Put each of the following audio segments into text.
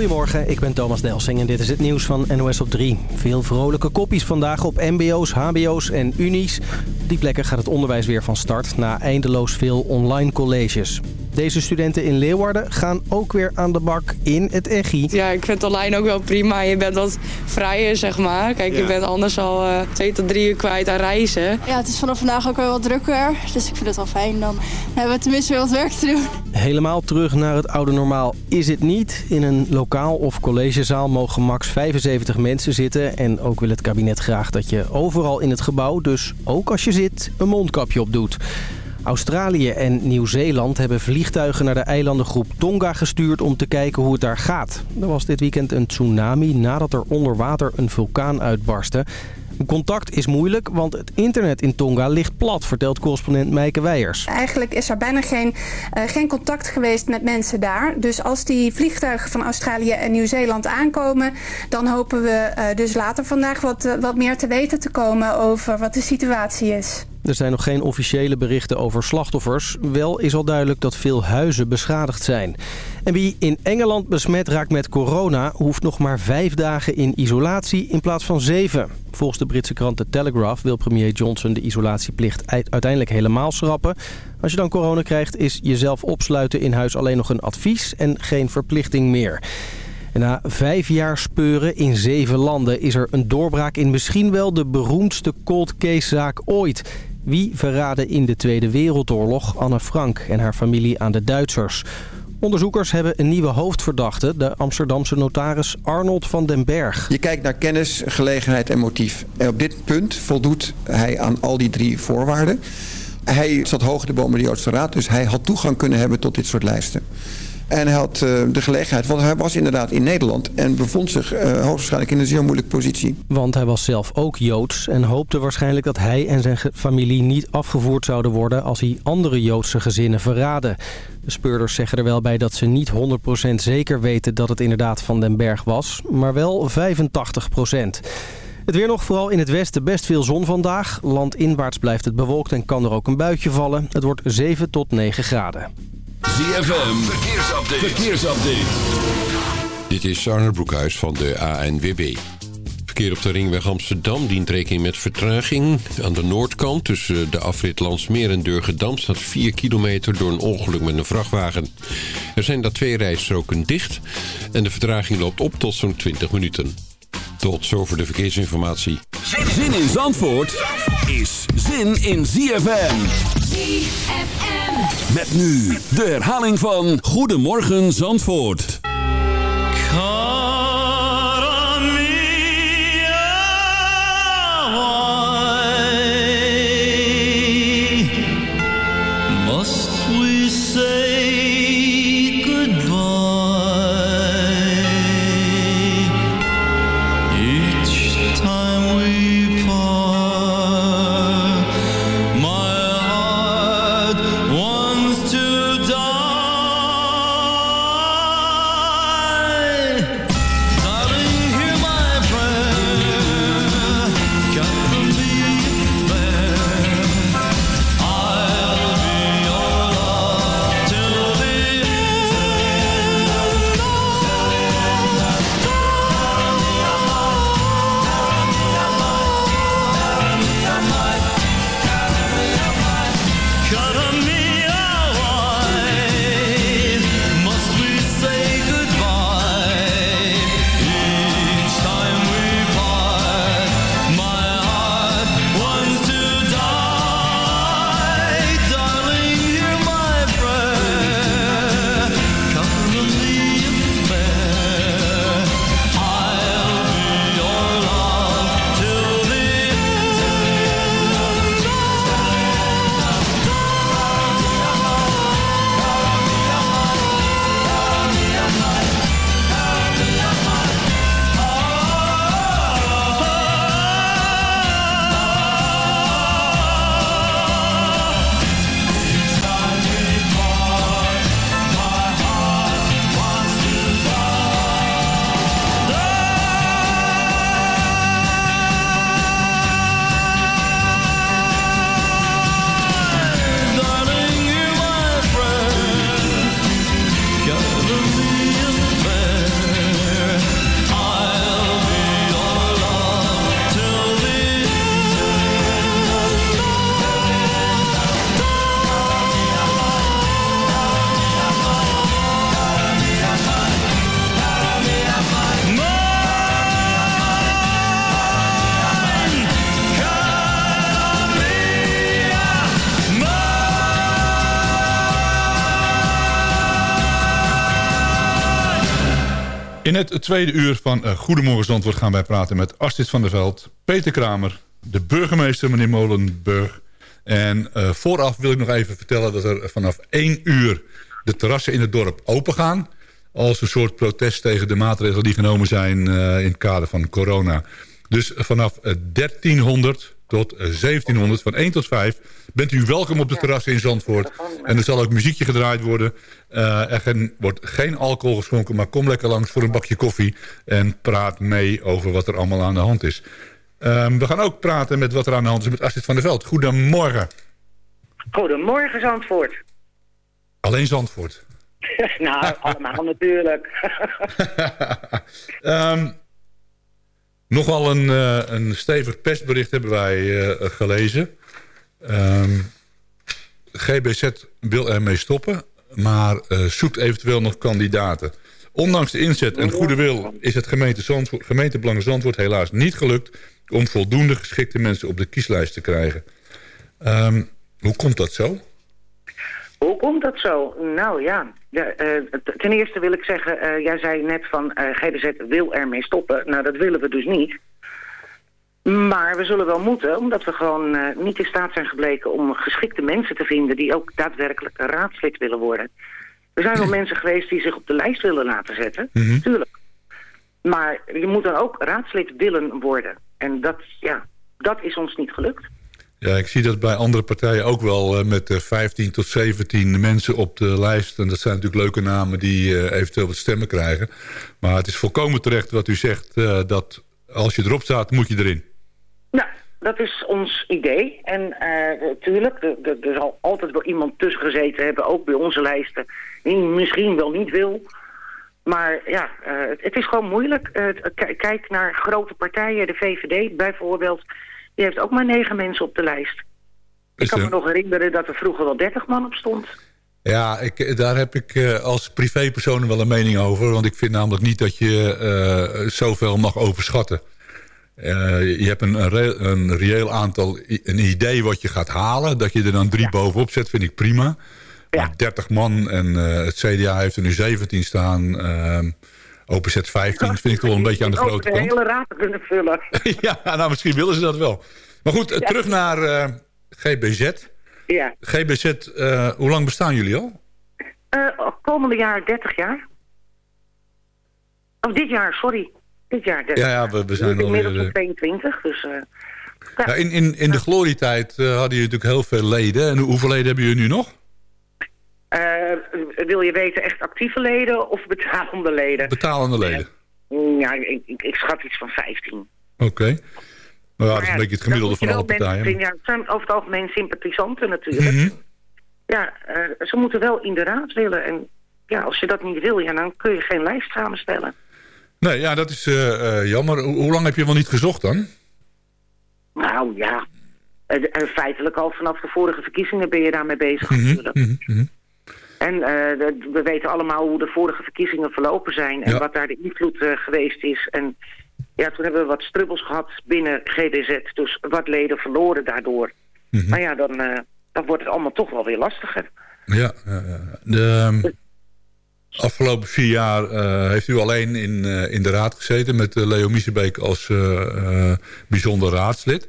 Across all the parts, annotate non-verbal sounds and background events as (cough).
Goedemorgen, ik ben Thomas Delsing en dit is het nieuws van NOS op 3. Veel vrolijke koppies vandaag op mbo's, hbo's en unies. Op die plekken gaat het onderwijs weer van start na eindeloos veel online colleges. Deze studenten in Leeuwarden gaan ook weer aan de bak in het EGI. Ja, ik vind online ook wel prima. Je bent wat vrijer, zeg maar. Kijk, je bent anders al uh, twee tot drie uur kwijt aan reizen. Ja, het is vanaf vandaag ook wel wat drukker. Dus ik vind het wel fijn. Dan hebben we tenminste weer wat werk te doen. Helemaal terug naar het oude normaal is het niet. In een lokaal of collegezaal mogen max 75 mensen zitten. En ook wil het kabinet graag dat je overal in het gebouw, dus ook als je zit, een mondkapje op doet. Australië en Nieuw-Zeeland hebben vliegtuigen naar de eilandengroep Tonga gestuurd om te kijken hoe het daar gaat. Er was dit weekend een tsunami nadat er onder water een vulkaan uitbarstte. Contact is moeilijk, want het internet in Tonga ligt plat, vertelt correspondent Meike Weijers. Eigenlijk is er bijna geen, uh, geen contact geweest met mensen daar. Dus als die vliegtuigen van Australië en Nieuw-Zeeland aankomen... dan hopen we uh, dus later vandaag wat, uh, wat meer te weten te komen over wat de situatie is. Er zijn nog geen officiële berichten over slachtoffers. Wel is al duidelijk dat veel huizen beschadigd zijn. En wie in Engeland besmet raakt met corona... hoeft nog maar vijf dagen in isolatie in plaats van zeven. Volgens de Britse krant The Telegraph wil premier Johnson de isolatieplicht uiteindelijk helemaal schrappen. Als je dan corona krijgt is jezelf opsluiten in huis alleen nog een advies en geen verplichting meer. En na vijf jaar speuren in zeven landen is er een doorbraak in misschien wel de beroemdste cold case zaak ooit... Wie verraden in de Tweede Wereldoorlog Anne Frank en haar familie aan de Duitsers? Onderzoekers hebben een nieuwe hoofdverdachte, de Amsterdamse notaris Arnold van den Berg. Je kijkt naar kennis, gelegenheid en motief. En op dit punt voldoet hij aan al die drie voorwaarden. Hij zat hoog in de bomen de Joodse Raad, dus hij had toegang kunnen hebben tot dit soort lijsten. En hij had uh, de gelegenheid, want hij was inderdaad in Nederland... en bevond zich uh, hoogstwaarschijnlijk in een zeer moeilijke positie. Want hij was zelf ook Joods en hoopte waarschijnlijk dat hij en zijn familie niet afgevoerd zouden worden... als hij andere Joodse gezinnen verraden. De speurders zeggen er wel bij dat ze niet 100% zeker weten dat het inderdaad Van den Berg was... maar wel 85%. Het weer nog, vooral in het westen best veel zon vandaag. Landinwaarts blijft het bewolkt en kan er ook een buitje vallen. Het wordt 7 tot 9 graden. ZFM, verkeersupdate. verkeersupdate. Dit is Arne Broekhuis van de ANWB. Verkeer op de ringweg Amsterdam dient rekening met vertraging. Aan de noordkant tussen de afrit Landsmeer en Durgedam staat 4 kilometer door een ongeluk met een vrachtwagen. Er zijn daar twee rijstroken dicht en de vertraging loopt op tot zo'n 20 minuten. Tot zover de verkeersinformatie. Zin in Zandvoort is zin in ZFM. ZFM. Met nu de herhaling van Goedemorgen Zandvoort. Het tweede uur van uh, Goedemorgen Zandvoort gaan wij praten met Astrid van der Veld, Peter Kramer, de burgemeester meneer Molenburg. En uh, vooraf wil ik nog even vertellen dat er vanaf 1 uur de terrassen in het dorp open gaan. Als een soort protest tegen de maatregelen die genomen zijn uh, in het kader van corona. Dus vanaf 1300 tot 1700, van 1 tot 5, bent u welkom op de terrassen in Zandvoort. En er zal ook muziekje gedraaid worden. Uh, er wordt geen alcohol geschonken, maar kom lekker langs voor een bakje koffie. En praat mee over wat er allemaal aan de hand is. Um, we gaan ook praten met wat er aan de hand is met Astrid van der Veld. Goedemorgen. Goedemorgen Zandvoort. Alleen Zandvoort? (laughs) nou, allemaal natuurlijk. um, (laughs) (laughs) Nogal een, uh, een stevig persbericht hebben wij uh, gelezen. Um, GBZ wil ermee stoppen, maar uh, zoekt eventueel nog kandidaten. Ondanks de inzet en goede wil is het gemeente Zandvoort, gemeentebelang Zandvoort helaas niet gelukt... om voldoende geschikte mensen op de kieslijst te krijgen. Um, hoe komt dat zo? Hoe komt dat zo? Nou ja, ja uh, ten eerste wil ik zeggen, uh, jij zei net van uh, GBZ wil ermee stoppen. Nou, dat willen we dus niet. Maar we zullen wel moeten, omdat we gewoon niet in staat zijn gebleken om geschikte mensen te vinden die ook daadwerkelijk raadslid willen worden. Er zijn wel mensen geweest die zich op de lijst willen laten zetten, mm -hmm. tuurlijk. Maar je moet dan ook raadslid willen worden. En dat, ja, dat is ons niet gelukt. Ja, ik zie dat bij andere partijen ook wel uh, met uh, 15 tot 17 mensen op de lijst. En dat zijn natuurlijk leuke namen die uh, eventueel wat stemmen krijgen. Maar het is volkomen terecht wat u zegt, dat als je erop staat, moet je erin. Nou, dat is ons idee. En natuurlijk, er zal altijd wel iemand tussen gezeten hebben, ook bij onze lijsten, die misschien wel niet wil. Maar ja, het, het, is gewoon moeilijk. kijk naar grote partijen, de VVD bijvoorbeeld die heeft ook maar negen mensen op de lijst. Ik kan me nog herinneren dat er vroeger wel dertig man op stond. Ja, ik, daar heb ik uh, als privépersoon wel een mening over. Want ik vind namelijk niet dat je uh, zoveel mag overschatten. Uh, je hebt een, een, re een, reëel aantal, een idee wat je gaat halen. Dat je er dan drie ja. bovenop zet, vind ik prima. Ja. Maar 30 man en het CDA heeft er nu 17 staan... Ehm, OPZ 15 vind ik toch wel een beetje aan de grote kant. de hele raad kunnen vullen. (laughs) ja, nou misschien willen ze dat wel. Maar goed, ja. terug naar uh, GBZ. Ja. GBZ, uh, hoe lang bestaan jullie al? Uh, komende jaar 30 jaar. Of dit jaar, sorry. Dit jaar 30 Ja, ja we, we zijn alweer... Inmiddels 22, dus... Ja, in, in, in de glorietijd hadden jullie natuurlijk heel veel leden. En hoeveel leden hebben jullie nu nog? Uh, wil je weten echt actieve leden of betalende leden? Betalende leden. Ja, ik, ik, ik schat iets van 15. Oké. Okay. Nou ja, dat is een beetje het gemiddelde van alle partijen. Mensen, ja, het zijn over het algemeen sympathisanten natuurlijk. Mm -hmm. Ja, uh, ze moeten wel in de raad willen. En ja, als je dat niet wil, ja, dan kun je geen lijst samenstellen. Nee, ja, dat is uh, jammer. Hoe lang heb je wel niet gezocht dan? Nou ja, feitelijk al vanaf de vorige verkiezingen ben je daarmee bezig mm -hmm. natuurlijk. Mm -hmm. En uh, we weten allemaal hoe de vorige verkiezingen verlopen zijn... en ja. wat daar de invloed uh, geweest is. En ja, toen hebben we wat strubbels gehad binnen GDZ. Dus wat leden verloren daardoor. Mm -hmm. Maar ja, dan, uh, dan wordt het allemaal toch wel weer lastiger. Ja, de afgelopen vier jaar heeft u alleen in, in de raad gezeten... met Leo Miesebeek als bijzonder raadslid.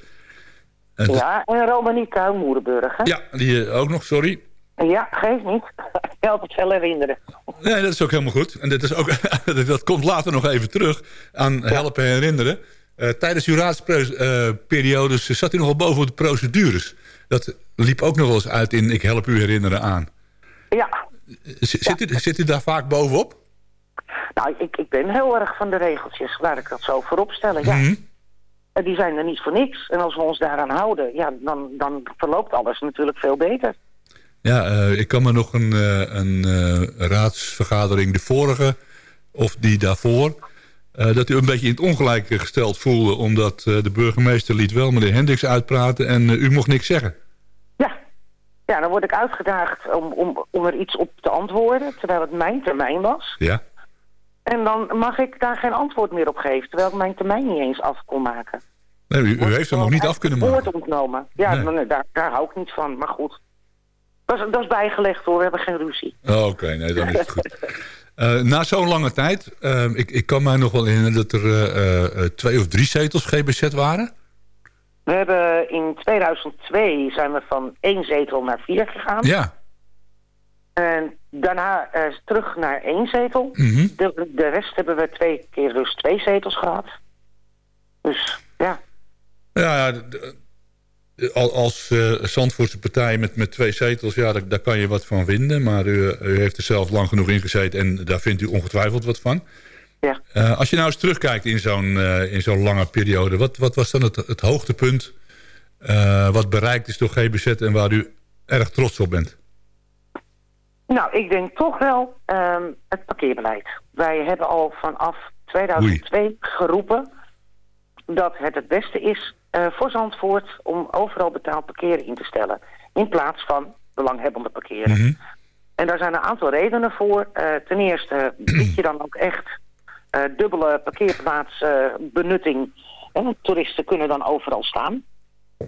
Ja, en Romanie Kuilmoerenburg. Ja, die ook nog, sorry. Ja, geeft niet. (laughs) Ik help het wel herinneren. Nee, dat is ook helemaal goed. En dat, is ook, (laughs) dat komt later nog even terug aan helpen herinneren. Uh, tijdens uw raadsperiodes uh, zat u nogal boven de procedures. Dat liep ook nog wel eens uit in ik help u herinneren aan. Ja. Z zit, U, zit u daar vaak bovenop? Nou, ik, ik ben heel erg van de regeltjes, laat ik dat zo voorop stellen, ja. Mm -hmm. Die zijn er niet voor niks. En als we ons daaraan houden, ja, dan, dan verloopt alles natuurlijk veel beter. Ja, uh, ik kan me nog een, uh, een uh, raadsvergadering, de vorige of die daarvoor... dat u een beetje in het ongelijk gesteld voelde... omdat de burgemeester liet wel meneer Hendricks uitpraten... en u mocht niks zeggen. Ja, ja dan word ik uitgedaagd om, om, om er iets op te antwoorden... terwijl het mijn termijn was. Ja. En dan mag ik daar geen antwoord meer op geven... terwijl ik mijn termijn niet eens af kon maken. Nee, u, u heeft hem nog niet af kunnen maken. woord ontnomen. Ja, nee. dan, daar, daar hou ik niet van, maar goed... Dat is, dat is bijgelegd hoor, we hebben geen ruzie. Oh, Oké, okay. nee, dan is het goed. Uh, na zo'n lange tijd, uh, ik, ik kan mij nog wel herinneren dat er uh, twee of drie zetels GBZ waren. We hebben in 2002 zijn we van één zetel naar vier gegaan. Ja. En daarna terug naar één zetel. Mhm. de, de rest hebben we twee keer dus twee zetels gehad. Dus. Ja, ja als uh, Zandvoortse partij met, met twee zetels, ja, daar, daar kan je wat van vinden. Maar u, u heeft er zelf lang genoeg in gezeten en daar vindt u ongetwijfeld wat van. Ja. Uh, als je nou eens terugkijkt in zo'n uh, in zo'n lange periode, wat, wat was dan het, het hoogtepunt wat bereikt is door GBZ en waar u erg trots op bent? Nou, ik denk toch wel um, het parkeerbeleid. Wij hebben al vanaf 2002 Oei. geroepen dat het het beste is uh, voor Zandvoort om overal betaald parkeren in te stellen. In plaats van belanghebbende parkeren. Mm -hmm. En daar zijn een aantal redenen voor. Uh, ten eerste (clears throat) bied je dan ook echt uh, dubbele parkeerplaatsbenutting. en toeristen kunnen dan overal staan.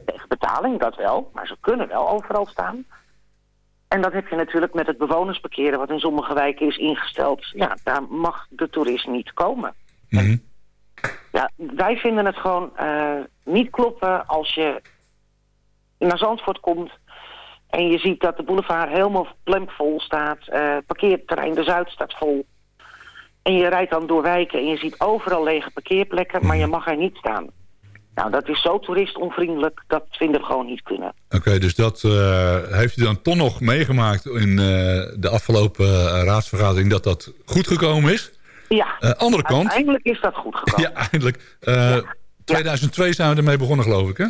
Tegen betaling, dat wel. Maar ze kunnen wel overal staan. En dat heb je natuurlijk met het bewonersparkeren... wat in sommige wijken is ingesteld. Ja, daar mag de toerist niet komen. Mm -hmm. Ja, wij vinden het gewoon uh, niet kloppen als je naar Zandvoort komt... en je ziet dat de boulevard helemaal plempvol staat. Uh, parkeerterrein de Zuid staat vol. En je rijdt dan door wijken en je ziet overal lege parkeerplekken... maar je mag er niet staan. Nou, dat is zo toeristonvriendelijk, dat vinden we gewoon niet kunnen. Oké, okay, dus dat uh, heeft u dan toch nog meegemaakt in de afgelopen raadsvergadering... dat dat goed gekomen is? Ja, uh, andere kant. Uiteindelijk is dat goed gekomen. (laughs) Ja, eindelijk. Uh, ja. 2002 zijn we ermee begonnen, geloof ik, hè?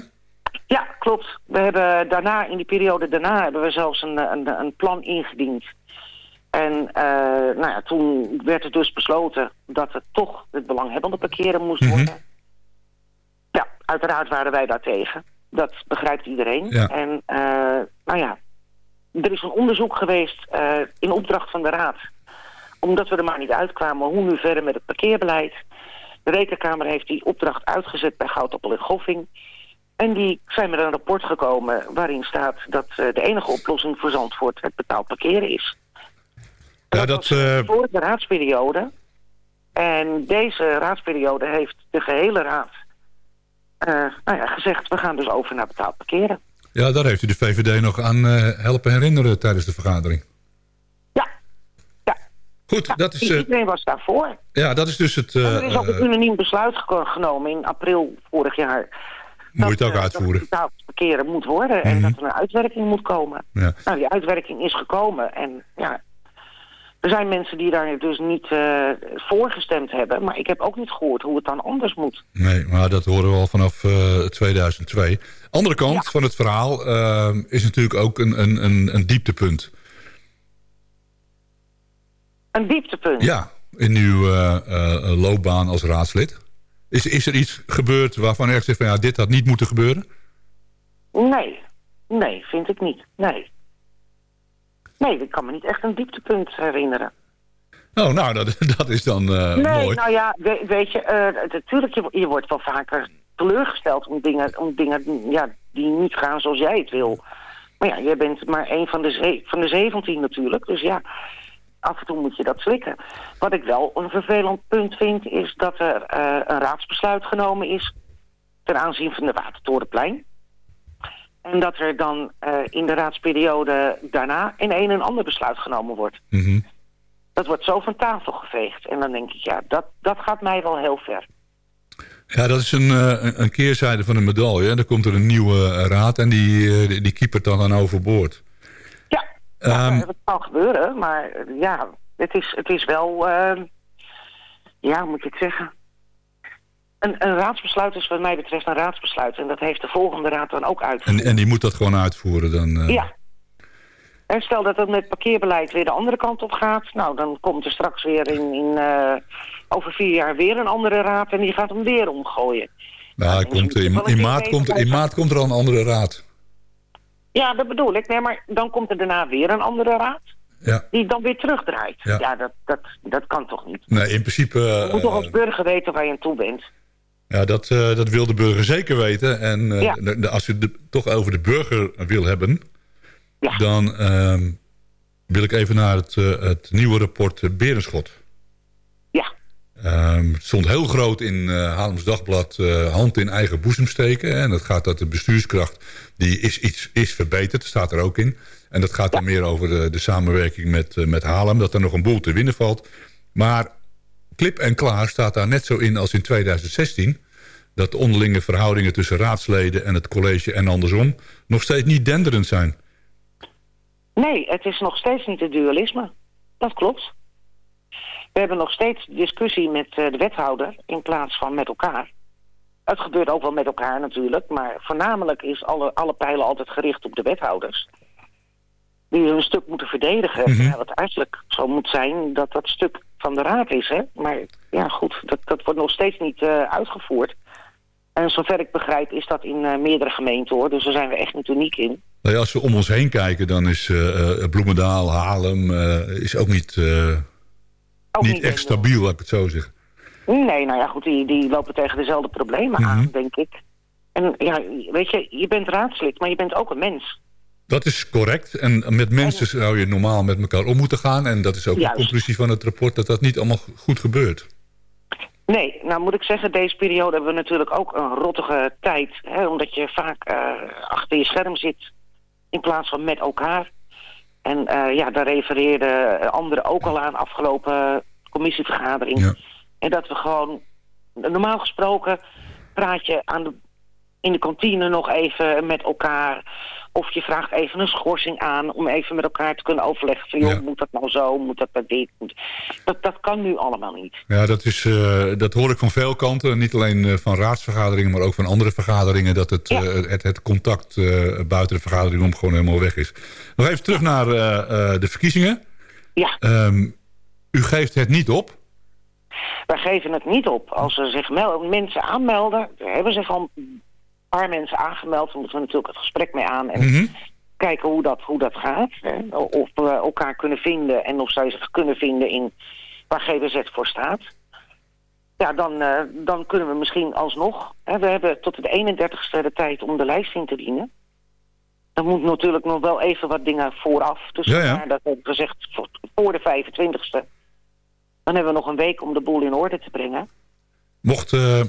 Ja, klopt. We hebben daarna, in die periode daarna, hebben we zelfs een, een, een plan ingediend. En uh, nou ja, toen werd er dus besloten dat het toch het belanghebbende parkeren moest Mhm. worden. Mm -hmm. Ja, uiteraard waren wij daartegen. Dat begrijpt iedereen. Ja. En uh, nou ja, er is een onderzoek geweest uh, in opdracht van de Raad omdat we er maar niet uitkwamen hoe nu verder met het parkeerbeleid. De Rekenkamer heeft die opdracht uitgezet bij Goudappel en Goffing. En die zijn met een rapport gekomen waarin staat dat uh, de enige oplossing voor Zandvoort het betaald parkeren is. Ja, dat, dat was uh... voor de raadsperiode. En deze raadsperiode heeft de gehele raad uh, nou ja, gezegd... we gaan dus over naar betaald parkeren. Ja, daar heeft u de VVD nog aan helpen herinneren tijdens de vergadering. Goed, dat is... Iedereen was daarvoor. Ja, dat is dus het... Er is ook een unaniem besluit genomen in april vorig jaar. Moet je het ook dat, uitvoeren. Dat betaald parkeren moet worden mm -hmm. en dat er een uitwerking moet komen. Ja. Nou, die uitwerking is gekomen en ja... Er zijn mensen die daar dus niet uh, voor gestemd hebben. Maar ik heb ook niet gehoord hoe het dan anders moet. Nee, maar dat horen we al vanaf uh, 2002. Andere kant ja. van het verhaal uh, is natuurlijk ook een, een, een, een dieptepunt. Een dieptepunt? Ja, in uw uh, uh, loopbaan als raadslid. Is, is er iets gebeurd waarvan u echt zegt van ja, dit had niet moeten gebeuren? Nee, nee, vind ik niet. Nee. Nee, ik kan me niet echt een dieptepunt herinneren. Oh, nou, dat, (laughs) dat is dan uh, nee, mooi. nou ja, we, weet je, natuurlijk, je, je wordt wel vaker teleurgesteld om dingen, om dingen ja, die niet gaan zoals jij het wil. Maar ja, jij bent maar een van de, van de 17 natuurlijk, dus ja af en toe moet je dat slikken. Wat ik wel een vervelend punt vind... is dat er uh, een raadsbesluit genomen is... ten aanzien van de Watertorenplein. En dat er dan uh, in de raadsperiode daarna... in een en ander besluit genomen wordt. Mm -hmm. Dat wordt zo van tafel geveegd. En dan denk ik, ja, dat, dat gaat mij wel heel ver. Ja, dat is een, uh, een keerzijde van een medaille. Dan komt er een nieuwe raad en die, die, die kiepert dan aan overboord. Ja, um, dat kan gebeuren, maar ja, het is, het is wel, uh, ja, hoe moet ik het zeggen? Een, een raadsbesluit is wat mij betreft een raadsbesluit. En dat heeft de volgende raad dan ook uitgevoerd. En, en die moet dat gewoon uitvoeren dan? Uh... Ja. En stel dat het met parkeerbeleid weer de andere kant op gaat. Nou, dan komt er straks weer in, in uh, over vier jaar weer een andere raad. En die gaat hem weer omgooien. Nou, nou komt, in, in, maart komt, in maart komt er al een andere raad. Ja, dat bedoel ik. Nee, maar dan komt er daarna weer een andere raad. Ja. Die dan weer terugdraait. Ja, ja dat, dat, dat kan toch niet? Nee, in principe... Uh, je moet toch als burger weten waar je aan toe bent? Ja, dat, uh, dat wil de burger zeker weten. En uh, ja. de, de, als je het toch over de burger wil hebben... Ja. dan, uh, wil ik even naar het, eh, het nieuwe rapport Berenschot. Het stond heel groot in uh, Haarlems Dagblad hand in eigen boezem steken. En dat gaat dat de bestuurskracht die is, iets, is verbeterd, staat er ook in. En dat gaat dan meer over de, samenwerking met, met Haarlem, dat er nog een boel te winnen valt. Maar klip en klaar staat daar net zo in als in 2016 dat de onderlinge verhoudingen tussen raadsleden en het college en andersom nog steeds niet denderend zijn. Nee, het is nog steeds niet het dualisme. Dat klopt. We hebben nog steeds discussie met eh, de wethouder in plaats van met elkaar. Het gebeurt ook wel met elkaar natuurlijk, maar voornamelijk is alle, alle pijlen altijd gericht op de wethouders. Die een stuk moeten verdedigen. Mhm. ja, wat eigenlijk zo moet zijn dat dat stuk van de raad is. Hè? Maar ja, goed, dat, dat wordt nog steeds niet uh, uitgevoerd. En zover ik begrijp is dat in uh, meerdere gemeenten hoor. Dus daar zijn we echt niet uniek in. Nou ja, als we om ons heen kijken, dan is uh, Bloemendaal, Haarlem... is ook niet, ook niet, niet echt stabiel, laat ik het zo zeggen. Nee, nou ja, goed, die, die lopen tegen dezelfde problemen Mhm. aan, denk ik. En ja, weet je, je bent raadslid, maar je bent ook een mens. Dat is correct. En met mensen zou je normaal met elkaar om moeten gaan. En dat is ook Juist. de conclusie van het rapport... dat dat niet allemaal goed gebeurt. Nee, nou moet ik zeggen, deze periode hebben we natuurlijk ook een rottige tijd. Hè, omdat je vaak uh, achter je scherm zit in plaats van met elkaar. En uh, ja, daar refereerden anderen ook al aan afgelopen commissievergadering. Ja. En dat we gewoon, normaal gesproken praat je aan de, in de kantine nog even met elkaar... Of je vraagt even een schorsing aan om even met elkaar te kunnen overleggen van... joh, Ja. moet dat nou zo, moet dat bij dit? Moet... Dat, dat kan nu allemaal niet. Ja, dat, is, uh, dat hoor ik van veel kanten. Niet alleen uh, van raadsvergaderingen, maar ook van andere vergaderingen... dat het, Ja. uh, het, het contact buiten de vergadering om gewoon helemaal weg is. Nog even terug naar de verkiezingen. Ja, Um, u geeft het niet op. wij geven het niet op. Als er zich mensen aanmelden, hebben al een paar mensen aangemeld... dan moeten we natuurlijk het gesprek mee aan en Mhm. kijken hoe dat, hoe dat gaat. Hè? Of we elkaar kunnen vinden en of zij zich kunnen vinden in waar GWZ voor staat. Ja, dan, eh, dan kunnen we misschien alsnog... Hè, we hebben tot de 31ste de tijd om de lijst in te dienen. Dan moet natuurlijk nog wel even wat dingen vooraf. Dus Ja, dat heb ik gezegd voor, voor de 25ste. Dan hebben we nog een week om de boel in orde te brengen. Mocht, uh,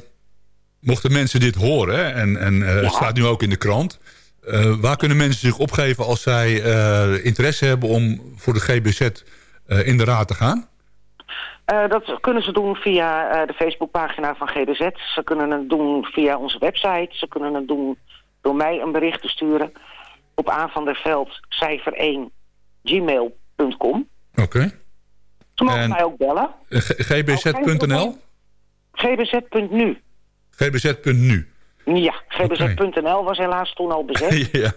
mochten mensen dit horen, hè, en, en uh, Ja. staat nu ook in de krant... Uh, waar kunnen mensen zich opgeven als zij uh, interesse hebben om voor de GBZ in de raad te gaan? Dat kunnen ze doen via de Facebookpagina van GBZ. Ze kunnen het doen via onze website. Ze kunnen het doen door mij een bericht te sturen op aanvanderveld cijfer 1 gmail.com. Oké. Okay. Ze mogen mij ook bellen. gbz.nl? gbz.nu. gbz.nu. Ja, gbz.nl was helaas toen al bezet. (laughs) ja.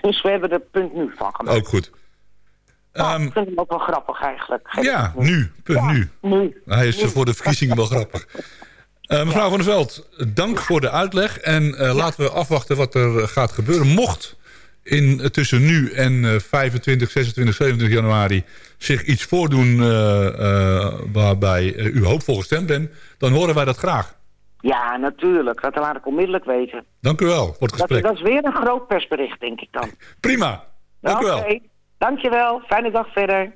Dus we hebben er punt nu van gemaakt. Ook goed. Nou, um, ik vind hem ook wel grappig eigenlijk. Ja, nu. Punt ja, nu. nu. Hij is nu. voor de verkiezingen wel grappig. Uh, mevrouw ja. van der Veld, dank voor de uitleg. En uh, ja. laten we afwachten wat er gaat gebeuren. Mocht in, tussen nu en 25, 26, 27 januari zich iets voordoen... Waarbij u hoopvol gestemd bent, dan horen wij dat graag. Ja, natuurlijk. Dat laat ik onmiddellijk weten. Dank u wel voor het gesprek. Dat, dat is weer een groot persbericht, denk ik dan. Prima. Dank okay. u wel. Dank je wel. Fijne dag verder.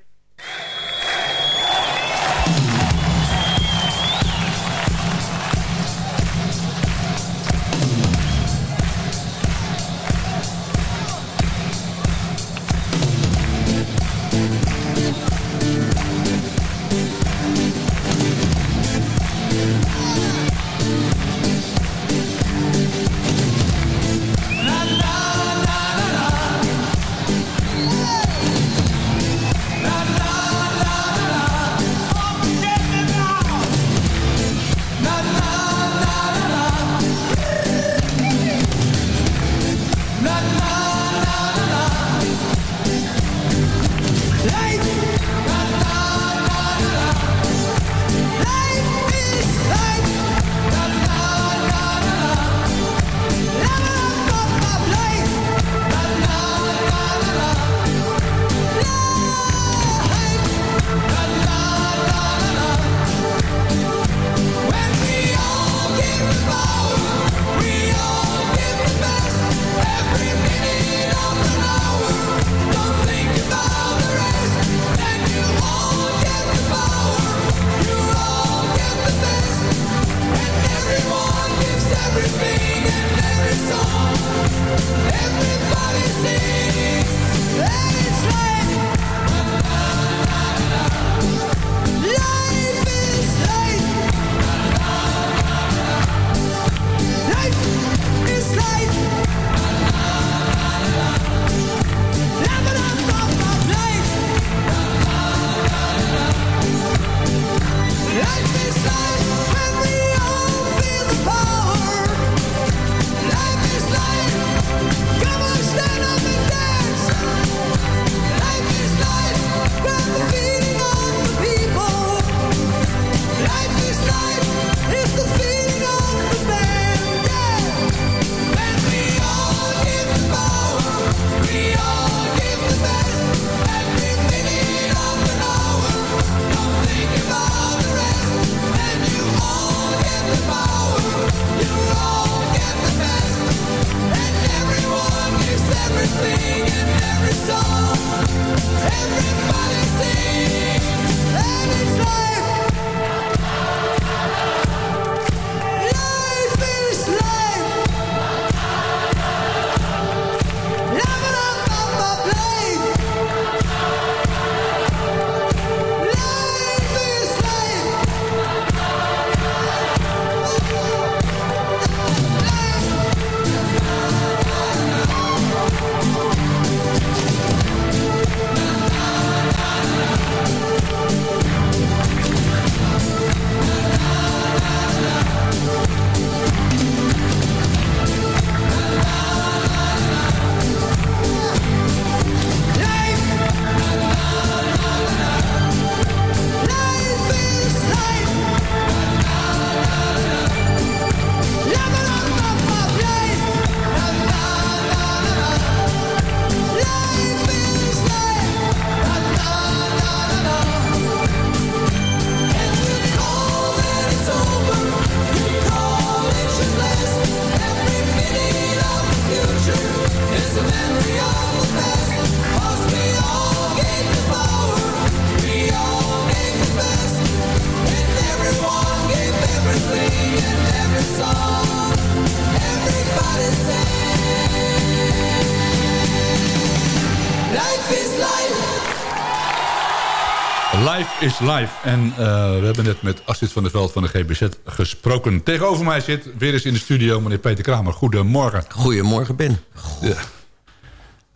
Is life. En uh, we hebben net met Astrid van der Veld van de GBZ gesproken. Tegenover mij zit weer eens in de studio meneer Peter Kramer. Goedemorgen. Goedemorgen, Ben. Ja.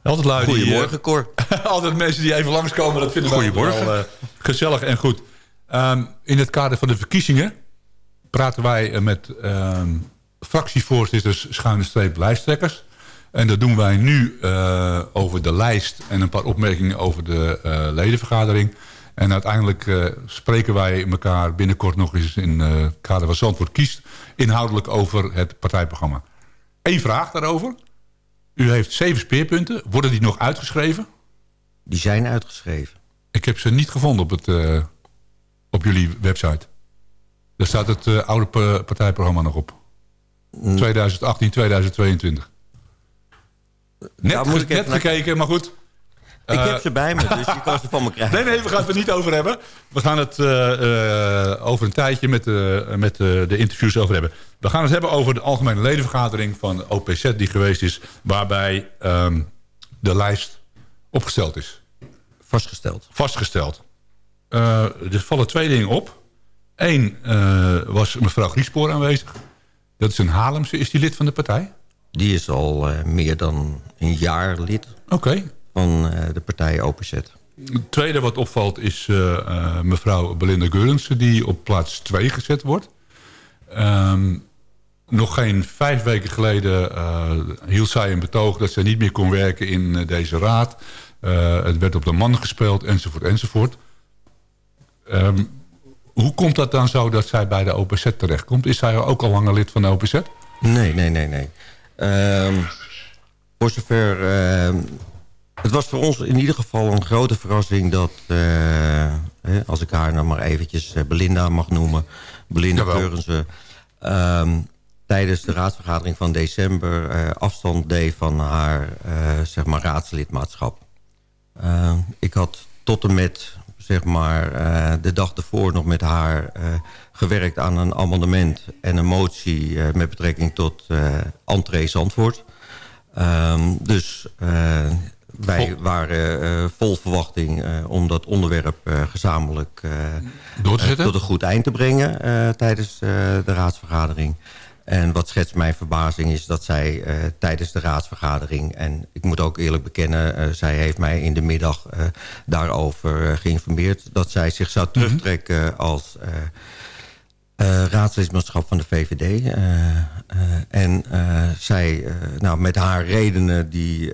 Altijd lui Goedemorgen, die, Cor. (laughs) altijd mensen die even langskomen, dat vinden we wel uh, gezellig en goed. Um, in het kader van de verkiezingen praten wij met um, fractievoorzitters, schuine streep, lijsttrekkers. En dat doen wij nu uh, over de lijst en een paar opmerkingen over de uh, ledenvergadering. En uiteindelijk uh, spreken wij elkaar binnenkort nog eens in het kader van Zandvoort kiest... inhoudelijk over het partijprogramma. Eén vraag daarover. U heeft zeven speerpunten. Worden die nog uitgeschreven? Die zijn uitgeschreven. Ik heb ze niet gevonden op, het, op jullie website. Daar staat het oude partijprogramma nog op. 2018, 2022. Net, moet ik net gekeken, maar goed. Ik uh, heb ze bij me, dus je kan ze van me krijgen. Nee, nee, we gaan het er niet over hebben. We gaan het uh, uh, over een tijdje met, met de interviews over hebben. We gaan het hebben over de algemene ledenvergadering van OPZ die geweest is... waarbij um, de lijst opgesteld is. Vastgesteld. Vastgesteld. er vallen twee dingen op. Eén was mevrouw Griespoor aanwezig. Dat is een Halemse. Is die lid van de partij? Die is al uh, meer dan een jaar lid okay. Van uh, de partij OPZ. Het tweede wat opvalt is uh, mevrouw Belinda Geurensen... die op plaats 2 gezet wordt. Um, nog geen vijf weken geleden hield zij een betoog... dat zij niet meer kon werken in deze raad. het werd op de man gespeeld, enzovoort, enzovoort. Um, hoe komt dat dan zo dat zij bij de OPZ terechtkomt? Is zij ook al langer lid van de OPZ? Nee, nee, nee, nee. Um, voor zover... Uh, het was voor ons in ieder geval een grote verrassing dat... Uh, als ik haar nou maar eventjes uh, Belinda mag noemen... Belinda Keurense... Um, tijdens de raadsvergadering van december... Uh, afstand deed van haar zeg maar raadslidmaatschap. Ehm, ik had tot en met zeg maar, de dag ervoor nog met haar gewerkt aan een amendement en een motie met betrekking tot uh, entree Zandvoort. Um, dus uh, wij waren vol verwachting om dat onderwerp gezamenlijk tot een goed eind te brengen tijdens de raadsvergadering. En wat schetst mijn verbazing is dat zij tijdens de raadsvergadering... en ik moet ook eerlijk bekennen, zij heeft mij in de middag daarover geïnformeerd... dat zij zich zou mhm. terugtrekken als uh, raadslidmaatschap van de VVD. Uh, uh, en zij, nou, met haar redenen die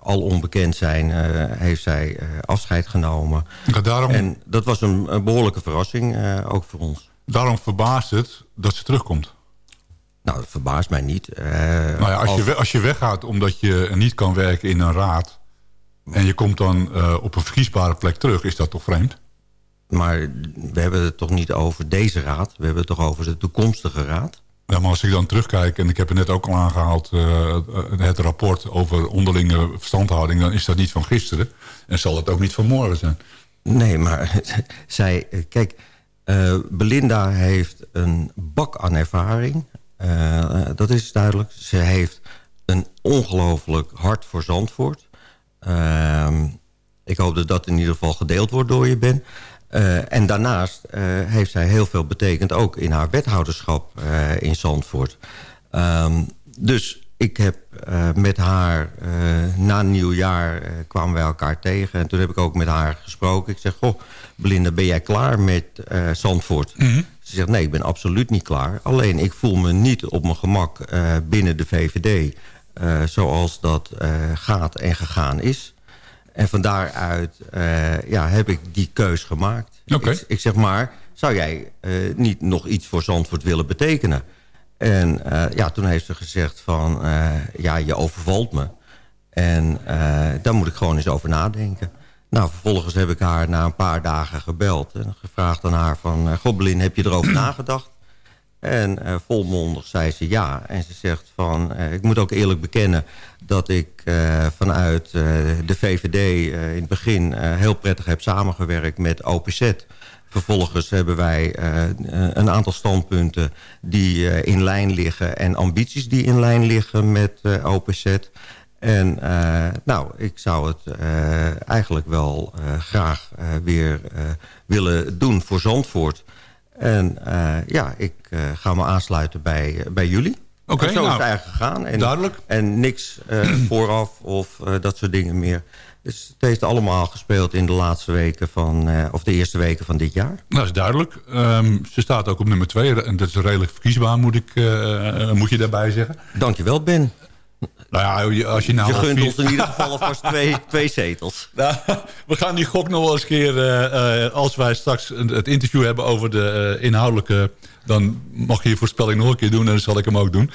al onbekend zijn... heeft zij afscheid genomen. Ja, daarom... En dat was een, een behoorlijke verrassing, ook voor ons. Daarom verbaast het dat ze terugkomt. Nou, dat verbaast mij niet. nou ja, als, als... Je, als je weggaat omdat je niet kan werken in een raad... en je komt dan op een verkiesbare plek terug, is dat toch vreemd? Maar we hebben het toch niet over deze raad. We hebben het toch over de toekomstige raad. Ja, maar als ik dan terugkijk, en ik heb het net ook al aangehaald... Uh, het rapport over onderlinge verstandhouding... dan is dat niet van gisteren. En zal het ook niet van morgen zijn. Nee, maar (laughs) zij... Kijk, uh, Belinda heeft een bak aan ervaring. Uh, dat is duidelijk. Ze heeft een ongelooflijk hart voor Zandvoort. Ehm, ik hoop dat dat in ieder geval gedeeld wordt door je, Ben. Uh, en daarnaast uh, heeft zij heel veel betekend ook in haar wethouderschap uh, in Zandvoort. Um, dus ik heb met haar na nieuwjaar kwamen wij elkaar tegen. En toen heb ik ook met haar gesproken. Ik zeg, goh, Belinda, ben jij klaar met Zandvoort? Mm -hmm. Ze zegt, nee, ik ben absoluut niet klaar. Alleen ik voel me niet op mijn gemak binnen de VVD... zoals dat gaat en gegaan is. En van daaruit uh, ja, heb ik die keus gemaakt. Okay. Ik, ik, zeg maar, zou jij uh, niet nog iets voor Zandvoort willen betekenen? En uh, ja, toen heeft ze gezegd van, ja, je overvalt me. En daar moet ik gewoon eens over nadenken. Nou, vervolgens heb ik haar na een paar dagen gebeld. En gevraagd aan haar van, Gobelin, heb je erover (clears throat) nagedacht? En uh, volmondig zei ze ja. En ze zegt van, uh, ik moet ook eerlijk bekennen... dat ik uh, vanuit de VVD in het begin heel prettig heb samengewerkt met OPZ. Vervolgens hebben wij een aantal standpunten die in lijn liggen... en ambities die in lijn liggen met OPZ. En nou, ik zou het eigenlijk wel graag weer willen doen voor Zandvoort. En ja, ik ga me aansluiten bij, bij jullie. Oké, okay, zo nou, is het eigenlijk gegaan. En, duidelijk. En niks (clears throat) vooraf of dat soort dingen meer. Dus het heeft allemaal gespeeld in de laatste weken van, of de eerste weken van dit jaar. Dat is duidelijk. Um, ze staat ook op nummer twee en dat is redelijk verkiesbaar, moet, ik, moet je daarbij zeggen. Dankjewel, Ben. Nou ja, als je nou... Je gunt ons in ieder geval alvast twee, (laughs) twee zetels. Nou, we gaan die gok nog wel eens een keer... Uh, uh, als wij straks het interview hebben over de uh, inhoudelijke... dan mag je je voorspelling nog een keer doen en dan zal ik hem ook doen.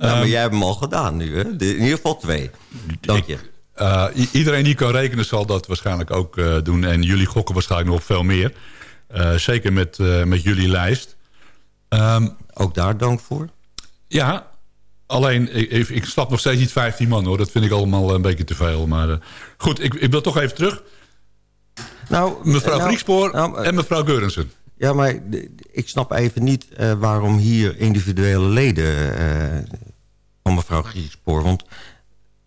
Um, maar jij hebt hem al gedaan nu, hè? De, in ieder geval twee. Dank je. Iedereen die kan rekenen zal dat waarschijnlijk ook doen. En jullie gokken waarschijnlijk nog veel meer. zeker met, met jullie lijst. Um, ook daar dank voor. Ja, Alleen, ik, ik snap nog steeds niet 15 man hoor. Dat vind ik allemaal een beetje te veel. Maar uh, goed, ik, ik wil toch even terug. Nou, mevrouw nou, Griekspoor nou, en mevrouw Geurensen. Ja, maar ik snap even niet uh, waarom hier individuele leden van mevrouw Griekspoor. Want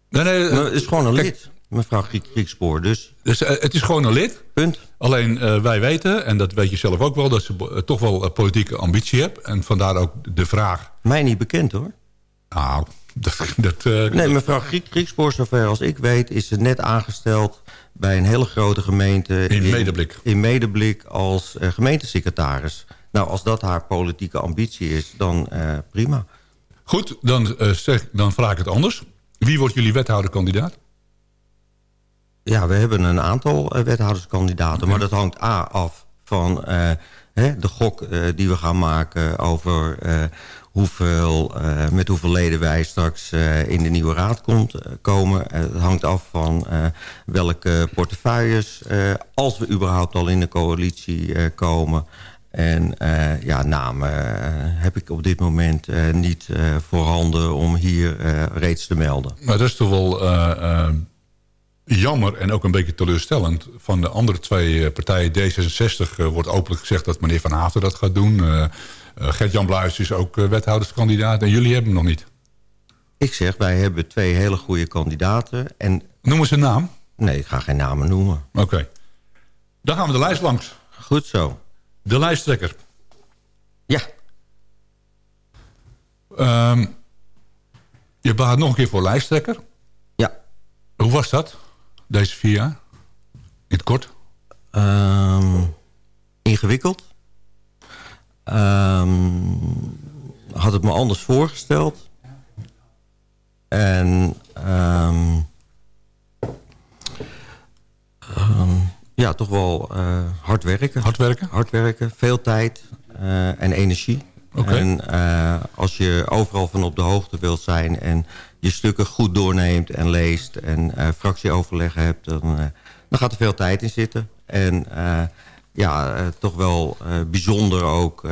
nee, nee, het is gewoon een kijk, lid, mevrouw Griekspoor. Dus. dus het is gewoon een lid. Punt. Alleen wij weten, en dat weet je zelf ook wel... dat ze toch wel politieke ambitie heeft. En vandaar ook de vraag... Mij niet bekend hoor. Nou, dat... dat uh, nee, mevrouw Griek, Griekspoor, zover als ik weet... is ze net aangesteld bij een hele grote gemeente... In, in Medeblik. In Medeblik als uh, gemeentesecretaris. Nou, als dat haar politieke ambitie is, dan uh, prima. Goed, dan, zeg, dan vraag ik het anders. Wie wordt jullie wethouderkandidaat? Ja, we hebben een aantal wethouderskandidaten. Okay. Maar dat hangt A af van de gok die we gaan maken over hoeveel, uh, met hoeveel leden wij straks uh, in de nieuwe raad komt, uh, komen. het hangt af van welke portefeuilles, als we überhaupt al in de coalitie komen. En ja, namen heb ik op dit moment niet voorhanden om hier reeds te melden. Maar dat is toch wel jammer en ook een beetje teleurstellend. Van de andere twee partijen, D66, wordt openlijk gezegd dat meneer Van Haften dat gaat doen... Uh, Gert-Jan Bluis is ook wethouderskandidaat en jullie hebben hem nog niet. Ik zeg, wij hebben twee hele goede kandidaten. En... Noem eens een naam. Nee, ik ga geen namen noemen. Oké. Okay. Dan gaan we de lijst langs. Goed zo. De lijsttrekker. Ja. Um, je baat nog een keer voor lijsttrekker. Ja. Hoe was dat, deze vier jaar? In het kort. Um, ingewikkeld. Um, had het me anders voorgesteld. En um, um, ja, toch wel uh, hard werken. Hard werken? Hard werken, veel tijd uh, en energie. Okay. En uh, als je overal van op de hoogte wilt zijn... en je stukken goed doorneemt en leest... en fractieoverleggen hebt, dan, dan gaat er veel tijd in zitten. En ja, uh, toch wel bijzonder ook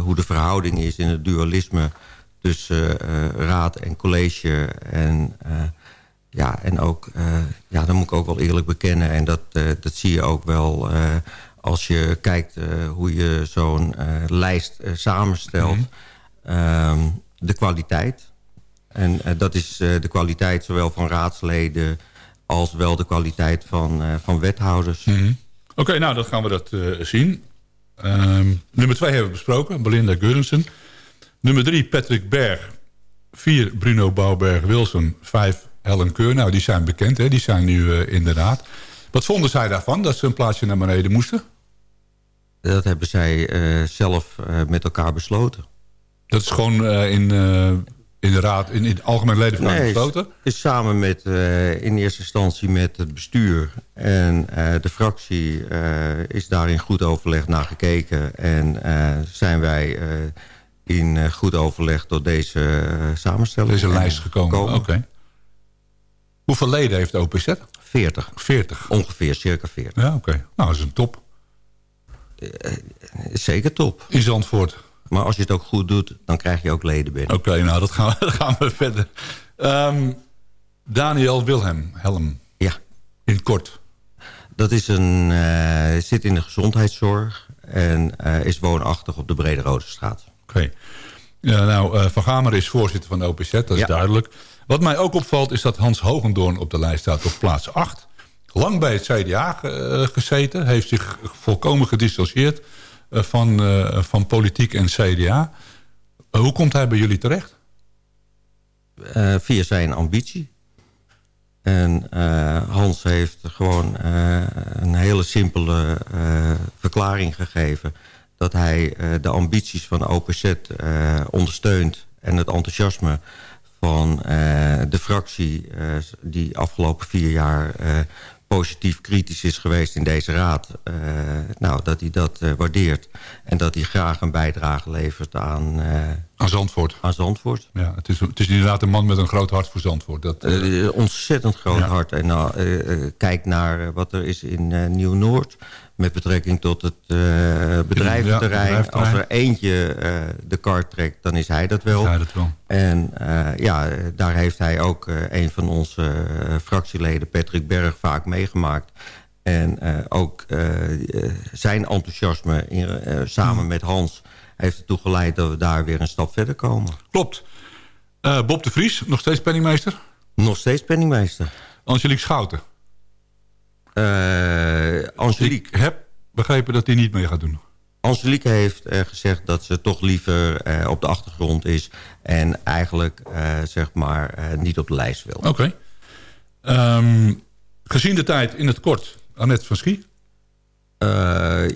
hoe de verhouding is in het dualisme tussen raad en college. En, ja, en ook, ja, dat moet ik ook wel eerlijk bekennen. En dat, dat zie je ook wel als je kijkt hoe je zo'n lijst samenstelt. Mm -hmm. de kwaliteit. En dat is de kwaliteit zowel van raadsleden als wel de kwaliteit van, van wethouders. Mm -hmm. Oké, okay, nou, dan gaan we dat zien. Um, nummer twee hebben we besproken, Belinda Geurensen. Nummer drie, Patrick Berg. Vier, Bruno Bouwberg-Wilson. Vijf, Helen Keur. Nou, die zijn bekend, hè? die zijn nu uh, in de raad. Wat vonden zij daarvan, dat ze een plaatsje naar beneden moesten? Dat hebben zij uh, zelf met elkaar besloten. Dat is gewoon in in de raad, in, in het algemeen ledenvergadering nee, besloten? Is samen met, uh, in eerste instantie met het bestuur. En uh, de fractie uh, is daar in goed overleg naar gekeken. En zijn wij in goed overleg tot deze samenstelling Deze lijst gekomen, oké. Okay. Hoeveel leden heeft de OPZ? 40. 40? Ongeveer, circa 40. Ja, oké. Okay. Nou, dat is een top. zeker top. In Zandvoort? Maar als je het ook goed doet, dan krijg je ook leden binnen. Oké, okay, nou, dat gaan, we, (laughs) dat gaan we verder. Um, Daniel Wilhelm, Helm. Ja. In kort. Dat is een, uh, zit in de gezondheidszorg en uh, is woonachtig op de Brede Rode Straat. Oké. Okay. Ja, nou, uh, Van Gamer is voorzitter van de OPZ, dat is duidelijk. Wat mij ook opvalt is dat Hans Hogendoorn op de lijst staat op plaats 8. Lang bij het CDA gezeten. Heeft zich volkomen gedistanceerd van, van politiek en CDA. hoe komt hij bij jullie terecht? via zijn ambitie. En Hans heeft gewoon een hele simpele verklaring gegeven dat hij de ambities van OPZ ondersteunt... en het enthousiasme van de fractie die afgelopen vier jaar positief kritisch is geweest in deze raad. nou, dat hij dat waardeert en dat hij graag een bijdrage levert aan... aan Zandvoort. Aan Zandvoort. Ja, het, is, het is inderdaad een man met een groot hart voor Zandvoort. Dat, ontzettend groot ja. hart. En nou, kijk naar wat er is in Nieuw-Noord met betrekking tot het bedrijventerrein. Ja, Als er eentje de kar trekt, dan is hij dat wel. Hij dat wel. En ja, daar heeft hij ook een van onze fractieleden, Patrick Berg, vaak meegemaakt. En ook zijn enthousiasme in, samen met Hans heeft ertoe geleid dat we daar weer een stap verder komen. Klopt. Bob de Vries, nog steeds penningmeester? Nog steeds penningmeester. Angelique Schouten? Uh, Angelique... Ik heb begrepen dat hij niet mee gaat doen. Angelique heeft uh, gezegd dat ze toch liever uh, op de achtergrond is... en eigenlijk zeg maar niet op de lijst wil. Oké. Okay. Um, gezien de tijd in het kort, Annette van Schie?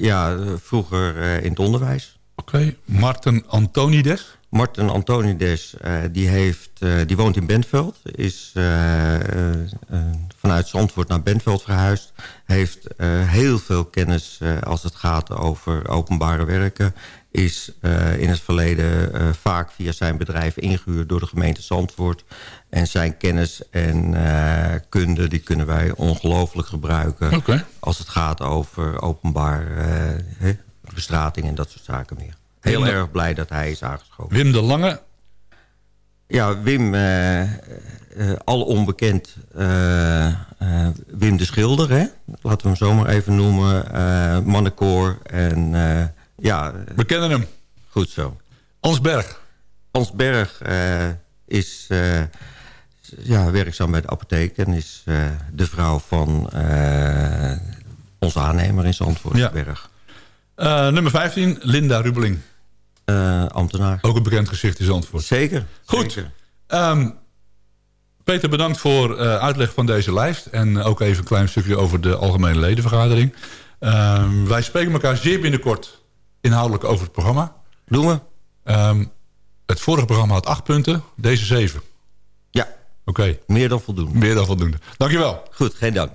ja, vroeger in het onderwijs. Oké. Okay. Marten Antonides? Martin Antonides, uh, die, heeft, uh, die woont in Bentveld. Is uh, vanuit Zandvoort naar Bentveld verhuisd. Heeft heel veel kennis als het gaat over openbare werken. Is in het verleden vaak via zijn bedrijf ingehuurd door de gemeente Zandvoort. En zijn kennis en kunde die kunnen wij ongelooflijk gebruiken. Okay. Als het gaat over openbaar bestrating en dat soort zaken meer heel Wim erg blij dat hij is aangeschoven. Wim de Lange? Ja, Wim, uh, uh, al onbekend, uh, Wim de Schilder, hè? laten we hem zomaar even noemen. mannenkoor en ja... We kennen hem. Goed zo. Hans Berg? Hans Berg is ja, werkzaam bij de apotheek en is de vrouw van onze aannemer in Zandvoortsberg. Ja. Nummer 15, Linda Rubeling uh, ambtenaar. Ook een bekend gezicht in Zandvoort. Zeker. Goed. Zeker. Um, Peter, bedankt voor uh, uitleg van deze lijst. En ook even een klein stukje over de algemene ledenvergadering. Um, wij spreken elkaar zeer binnenkort inhoudelijk over het programma. Doen we. Um, het vorige programma had acht punten, deze zeven. Ja. Oké. Okay. Meer dan voldoende. Meer dan voldoende. Dankjewel. Goed, geen dank.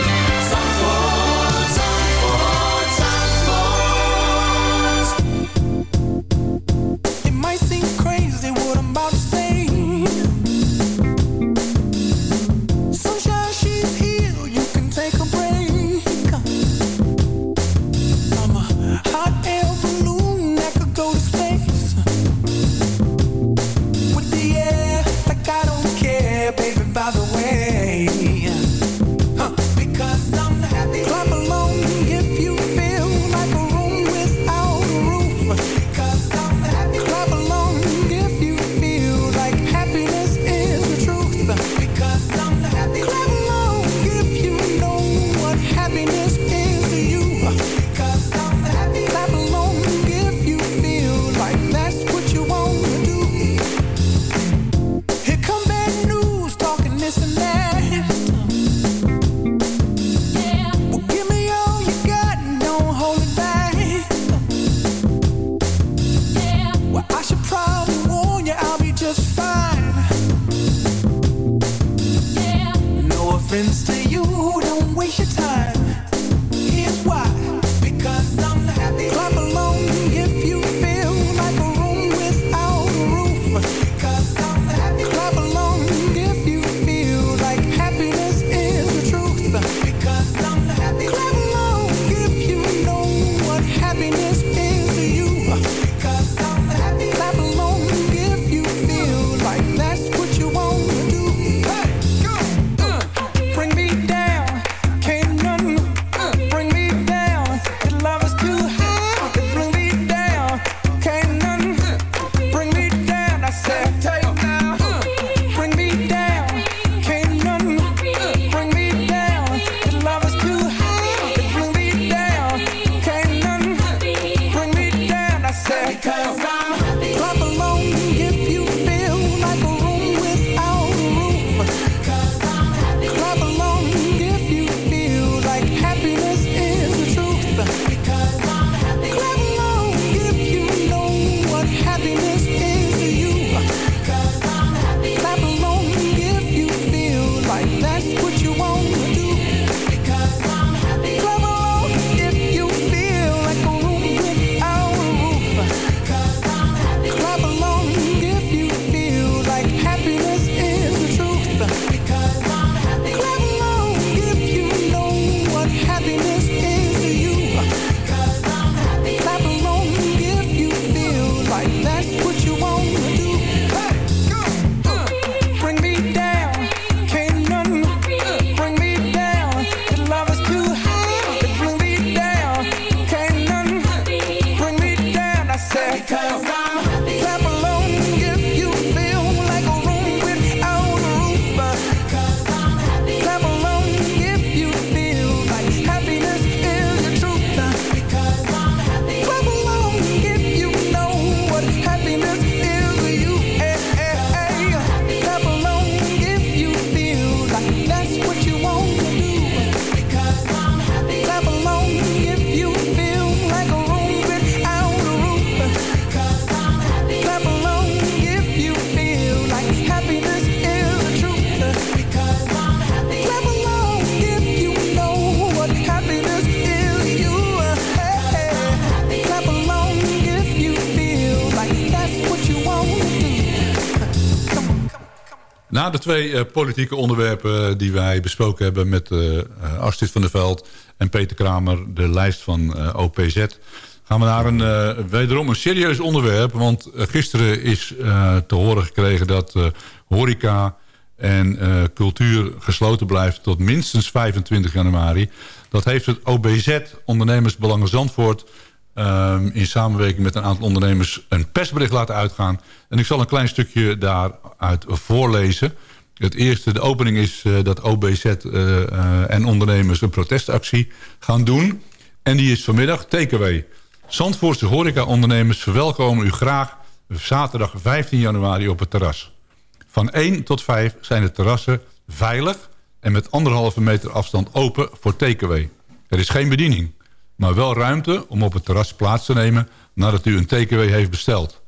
de twee uh, politieke onderwerpen die wij besproken hebben... met uh, Astrid van der Veld en Peter Kramer, de lijst van OPZ... gaan we naar een, wederom een serieus onderwerp. Want gisteren is te horen gekregen dat horeca en cultuur gesloten blijft... tot minstens 25 januari. Dat heeft het OBZ, Ondernemersbelangen Zandvoort um, in samenwerking met een aantal ondernemers een persbericht laten uitgaan. En ik zal een klein stukje daaruit voorlezen. Het eerste, de opening is uh, dat OBZ uh, uh, en ondernemers een protestactie gaan doen. En die is vanmiddag takeaway. Zandvoortse horeca-ondernemers verwelkomen u graag zaterdag 15 januari op het terras. Van 1 tot 5 zijn de terrassen veilig en met anderhalve meter afstand open voor takeaway. Er is geen bediening maar wel ruimte om op het terras plaats te nemen nadat u een takeaway heeft besteld.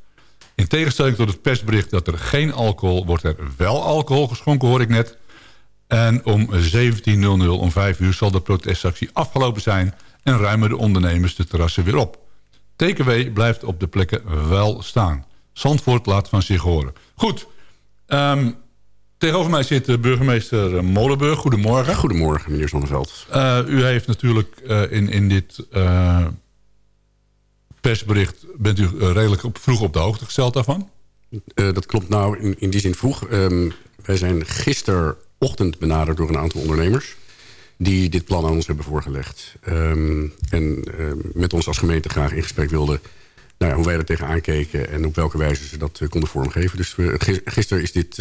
In tegenstelling tot het persbericht dat er geen alcohol, wordt er wel alcohol geschonken, hoor ik net. En om 17.00 om 5 uur zal de protestactie afgelopen zijn en ruimen de ondernemers de terrassen weer op. Takeaway blijft op de plekken wel staan. Zandvoort laat van zich horen. Goed, um, Tegenover mij zit de burgemeester eh, Molenburg. Goedemorgen. Goedemorgen, meneer Zonneveld. Uh, u heeft natuurlijk uh, in, in dit uh, persbericht... bent u redelijk op, vroeg op de hoogte gesteld daarvan? dat klopt nou in, in die zin vroeg. Um, wij zijn gisterochtend benaderd door een aantal ondernemers... die dit plan aan ons hebben voorgelegd. Um, en met ons als gemeente graag in gesprek wilden... Nou ja, hoe wij er tegenaan keken en op welke wijze ze dat konden vormgeven. Dus gisteren is dit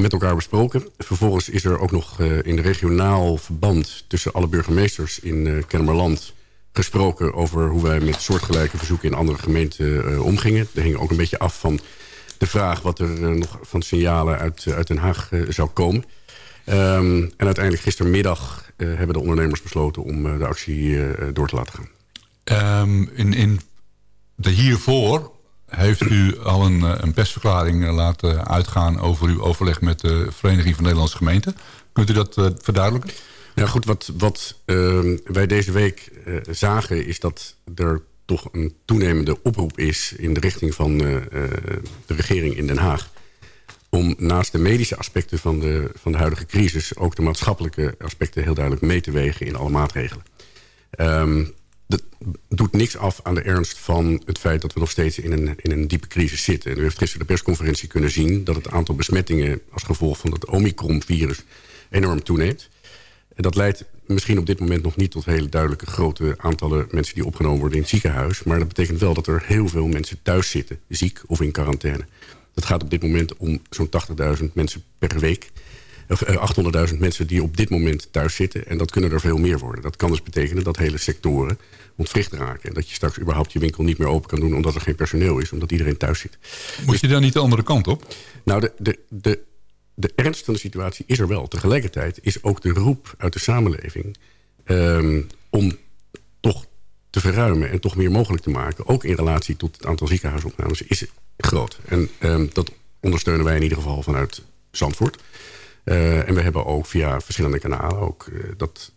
met elkaar besproken. Vervolgens is er ook nog uh, in regionaal verband... tussen alle burgemeesters in uh, Kennemerland gesproken... over hoe wij met soortgelijke verzoeken in andere gemeenten uh, omgingen. Dat hing ook een beetje af van de vraag... wat er nog van signalen uit, uit Den Haag zou komen. Um, en uiteindelijk gistermiddag hebben de ondernemers besloten... om de actie door te laten gaan. Um, in, in de hiervoor heeft u al een, eh, een persverklaring eh, laten uitgaan over uw overleg met de Vereniging van Nederlandse Gemeenten. Kunt u dat uh, verduidelijken? Ja goed, wat, wat uh, wij deze week zagen is dat er toch een toenemende oproep is... in de richting van de regering in Den Haag... om naast de medische aspecten van de, van de huidige crisis... ook de maatschappelijke aspecten heel duidelijk mee te wegen in alle maatregelen. Um, dat doet niks af aan de ernst van het feit dat we nog steeds in een, in een diepe crisis zitten. En u heeft gisteren de persconferentie kunnen zien dat het aantal besmettingen als gevolg van het Omicron-virus enorm toeneemt. En dat leidt misschien op dit moment nog niet tot hele duidelijke grote aantallen mensen die opgenomen worden in het ziekenhuis. Maar dat betekent wel dat er heel veel mensen thuis zitten, ziek of in quarantaine. Dat gaat op dit moment om zo'n 80.000 mensen per week 800.000 eh, mensen die op dit moment thuis zitten. En dat kunnen er veel meer worden. Dat kan dus betekenen dat hele sectoren ontwricht raken. En dat je straks überhaupt je winkel niet meer open kan doen... omdat er geen personeel is, omdat iedereen thuis zit. Moet je dan niet de andere kant op? Nou, de, de, de, de ernst van de situatie is er wel. Tegelijkertijd is ook de roep uit de samenleving... Um, om toch te verruimen en toch meer mogelijk te maken... ook in relatie tot het aantal ziekenhuisopnames, is groot. En um, dat ondersteunen wij in ieder geval vanuit Zandvoort. Uh, en we hebben ook via verschillende kanalen ook uh, dat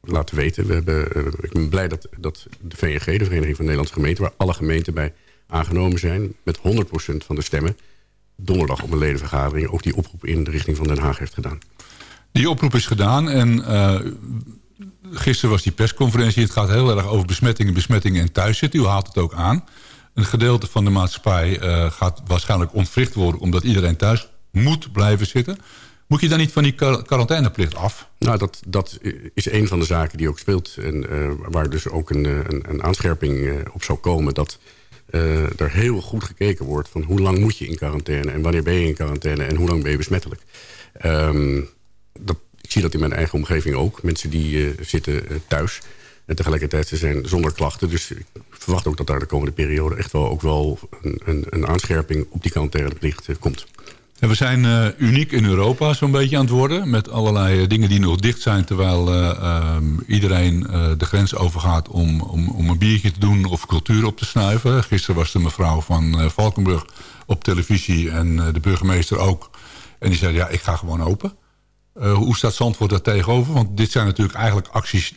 laten weten. We hebben, uh, ik ben blij dat, dat de VNG, de Vereniging van Nederlandse Gemeenten... waar alle gemeenten bij aangenomen zijn... met 100% van de stemmen donderdag op een ledenvergadering... ook die oproep in de richting van Den Haag heeft gedaan. Die oproep is gedaan en gisteren was die persconferentie. Het gaat heel erg over besmettingen, besmettingen en thuiszitten. U haalt het ook aan. Een gedeelte van de maatschappij gaat waarschijnlijk ontwricht worden... omdat iedereen thuis moet blijven zitten... Moet je dan niet van die quarantaineplicht af? Nou, dat, dat is een van de zaken die ook speelt. En uh, waar dus ook een, eh, een, een aanscherping uh, op zou komen... dat er heel goed gekeken wordt van hoe lang moet je in quarantaine... en wanneer ben je in quarantaine en hoe lang ben je besmettelijk. Dat, ik zie dat in mijn eigen omgeving ook. Mensen die zitten thuis en tegelijkertijd ze zijn zonder klachten. Dus ik verwacht ook dat daar de komende periode... echt wel ook wel een, een, een aanscherping op die quarantaineplicht komt. We zijn uh, uniek in Europa zo'n beetje aan het worden... met allerlei uh, dingen die nog dicht zijn... terwijl uh, um, iedereen de grens overgaat om, om, om een biertje te doen... of cultuur op te snuiven. Gisteren was de mevrouw van Valkenburg op televisie... en de burgemeester ook. En die zei, ja, ik ga gewoon open. hoe staat Zandvoort daar tegenover? Want dit zijn natuurlijk eigenlijk acties...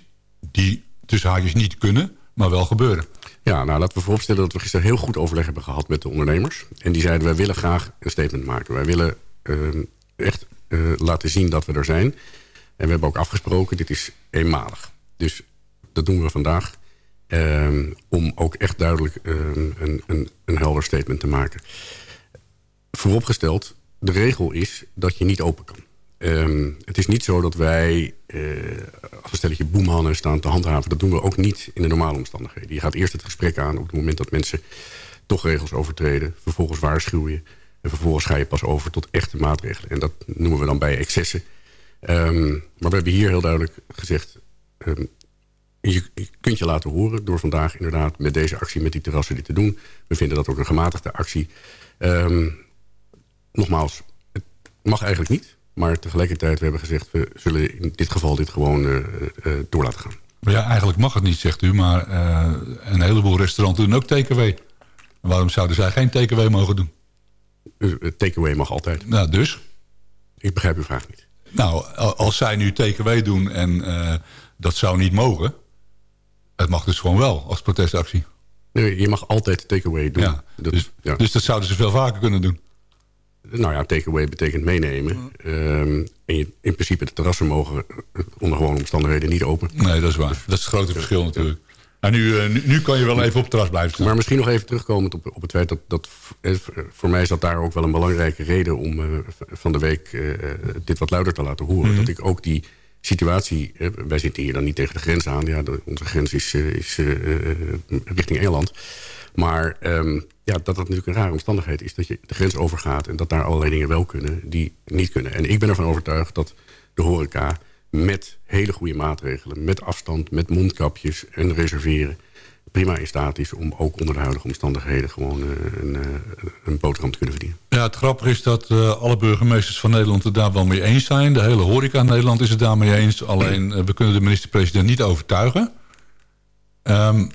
die tussen haakjes niet kunnen, maar wel gebeuren. Ja, nou laten we vooropstellen dat we gisteren heel goed overleg hebben gehad met de ondernemers. En die zeiden, wij willen graag een statement maken. Wij willen uh, echt uh, laten zien dat we er zijn. En we hebben ook afgesproken, dit is eenmalig. Dus dat doen we vandaag. Um, om ook echt duidelijk een, een, een helder statement te maken. Vooropgesteld, de regel is dat je niet open kan. Um, het is niet zo dat wij uh, als een stelletje boemhannen staan te handhaven. Dat doen we ook niet in de normale omstandigheden. Je gaat eerst het gesprek aan op het moment dat mensen toch regels overtreden. Vervolgens waarschuw je. En vervolgens ga je pas over tot echte maatregelen. En dat noemen we dan bij excessen. Um, maar we hebben hier heel duidelijk gezegd... Um, je, kunt je laten horen door vandaag inderdaad met deze actie... met die terrassen dit te doen. We vinden dat ook een gematigde actie. Nogmaals, het mag eigenlijk niet. Maar tegelijkertijd, we hebben gezegd... we zullen in dit geval dit gewoon uh, uh, door laten gaan. Ja, eigenlijk mag het niet, zegt u. Maar uh, een heleboel restaurants doen ook takeaway. Waarom zouden zij geen takeaway mogen doen? Takeaway mag altijd. Nou, dus? Ik begrijp uw vraag niet. Nou, als zij nu takeaway doen en dat zou niet mogen... het mag dus gewoon wel als protestactie. Nee, je mag altijd takeaway doen. Ja, dat, dus, ja. dus dat zouden ze veel vaker kunnen doen? Nou ja, takeaway betekent meenemen. Um, en je, in principe de terrassen mogen onder gewone omstandigheden niet open. Nee, dat is waar. Dat is het grote verschil natuurlijk. Nou, nu, nu, nu, kan je wel even op het terras blijven staan. Maar misschien nog even terugkomend op, op het feit dat, dat... Voor mij is dat daar ook wel een belangrijke reden... om uh, van de week uh, dit wat luider te laten horen. Mm -hmm. Dat ik ook die situatie... Uh, wij zitten hier dan niet tegen de grens aan. Ja, de, onze grens is, is richting Engeland. Maar um, ja, dat dat natuurlijk een rare omstandigheid is... dat je de grens overgaat en dat daar allerlei dingen wel kunnen... die niet kunnen. En ik ben ervan overtuigd dat de horeca met hele goede maatregelen... met afstand, met mondkapjes en reserveren... prima in staat is om ook onder de huidige omstandigheden... gewoon uh, een, uh, een boterham te kunnen verdienen. Ja, het grappige is dat uh, alle burgemeesters van Nederland het daar wel mee eens zijn. De hele horeca in Nederland is het daarmee eens. Alleen, we kunnen de minister-president niet overtuigen. Um,